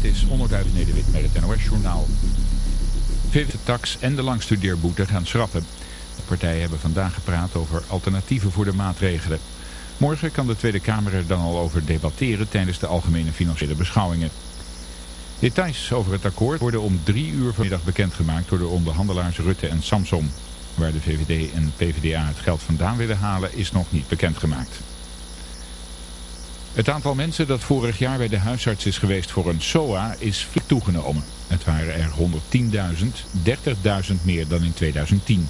Dit is onderduid Nederwit met het NOS-journaal. VVD tax en de langstudeerboete gaan schrappen. De partijen hebben vandaag gepraat over alternatieven voor de maatregelen. Morgen kan de Tweede Kamer er dan al over debatteren tijdens de algemene financiële beschouwingen. Details over het akkoord worden om drie uur vanmiddag bekendgemaakt door de onderhandelaars Rutte en Samsom. Waar de VVD en PvdA het geld vandaan willen halen is nog niet bekendgemaakt. Het aantal mensen dat vorig jaar bij de huisarts is geweest voor een SOA is flink toegenomen. Het waren er 110.000, 30.000 meer dan in 2010.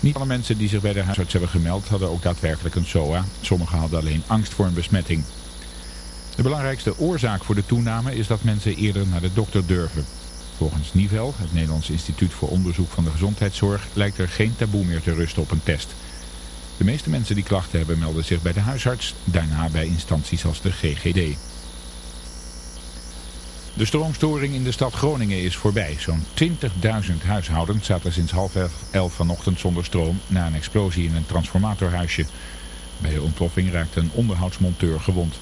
Niet alle mensen die zich bij de huisarts hebben gemeld hadden ook daadwerkelijk een SOA. Sommigen hadden alleen angst voor een besmetting. De belangrijkste oorzaak voor de toename is dat mensen eerder naar de dokter durven. Volgens Nivel, het Nederlands Instituut voor Onderzoek van de Gezondheidszorg, lijkt er geen taboe meer te rusten op een test. De meeste mensen die klachten hebben melden zich bij de huisarts, daarna bij instanties als de GGD. De stroomstoring in de stad Groningen is voorbij. Zo'n 20.000 huishoudens zaten sinds half elf vanochtend zonder stroom na een explosie in een transformatorhuisje. Bij de ontploffing raakte een onderhoudsmonteur gewond.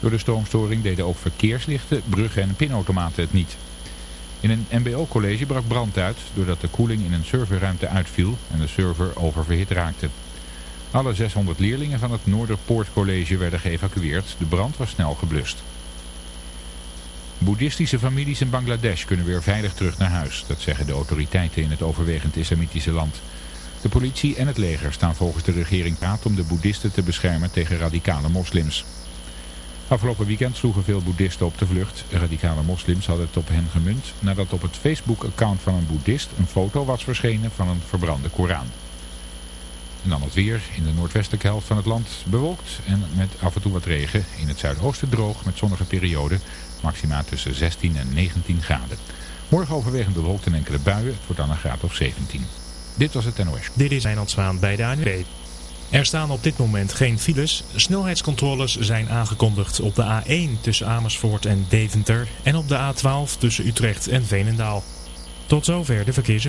Door de stroomstoring deden ook verkeerslichten, bruggen en pinautomaten het niet. In een mbo-college brak brand uit doordat de koeling in een serverruimte uitviel en de server oververhit raakte. Alle 600 leerlingen van het Noorderpoortcollege werden geëvacueerd. De brand was snel geblust. Boeddhistische families in Bangladesh kunnen weer veilig terug naar huis. Dat zeggen de autoriteiten in het overwegend islamitische land. De politie en het leger staan volgens de regering praat om de boeddhisten te beschermen tegen radicale moslims. Afgelopen weekend sloegen veel boeddhisten op de vlucht. Radicale moslims hadden het op hen gemunt nadat op het Facebook-account van een boeddhist een foto was verschenen van een verbrande Koran. En dan het weer. In de noordwestelijke helft van het land bewolkt en met af en toe wat regen. In het zuidoosten droog met zonnige perioden. Maxima tussen 16 en 19 graden. Morgen overwegend bewolkt en enkele buien. Het wordt dan een graad of 17. Dit was het NOS. Dit is Wijnand Zwaan bij de. Er staan op dit moment geen files. Snelheidscontroles zijn aangekondigd op de A1 tussen Amersfoort en Deventer. En op de A12 tussen Utrecht en Veenendaal. Tot zover de verkeers.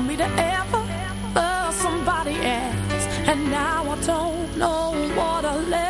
for me to ever love somebody else. And now I don't know what I left.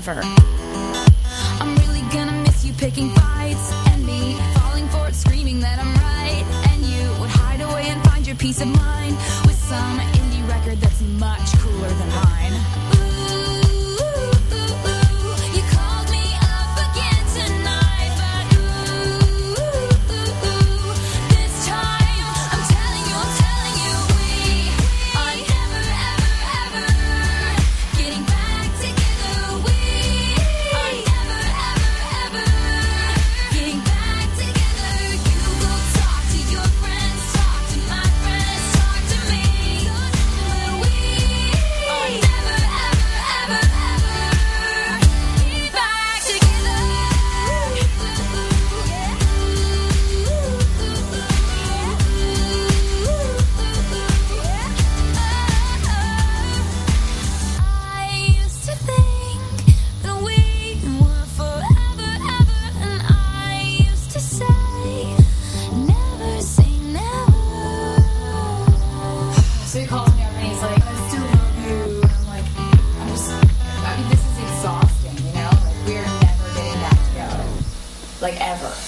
forever. like ever.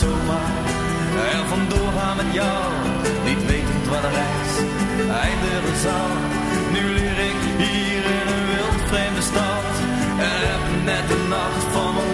zomaar er vandoor gaan met jou. Niet wetend wat de reis eindigen zal. Nu leer ik hier in een wild vreemde stad. En heb net de nacht van mijn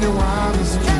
you honest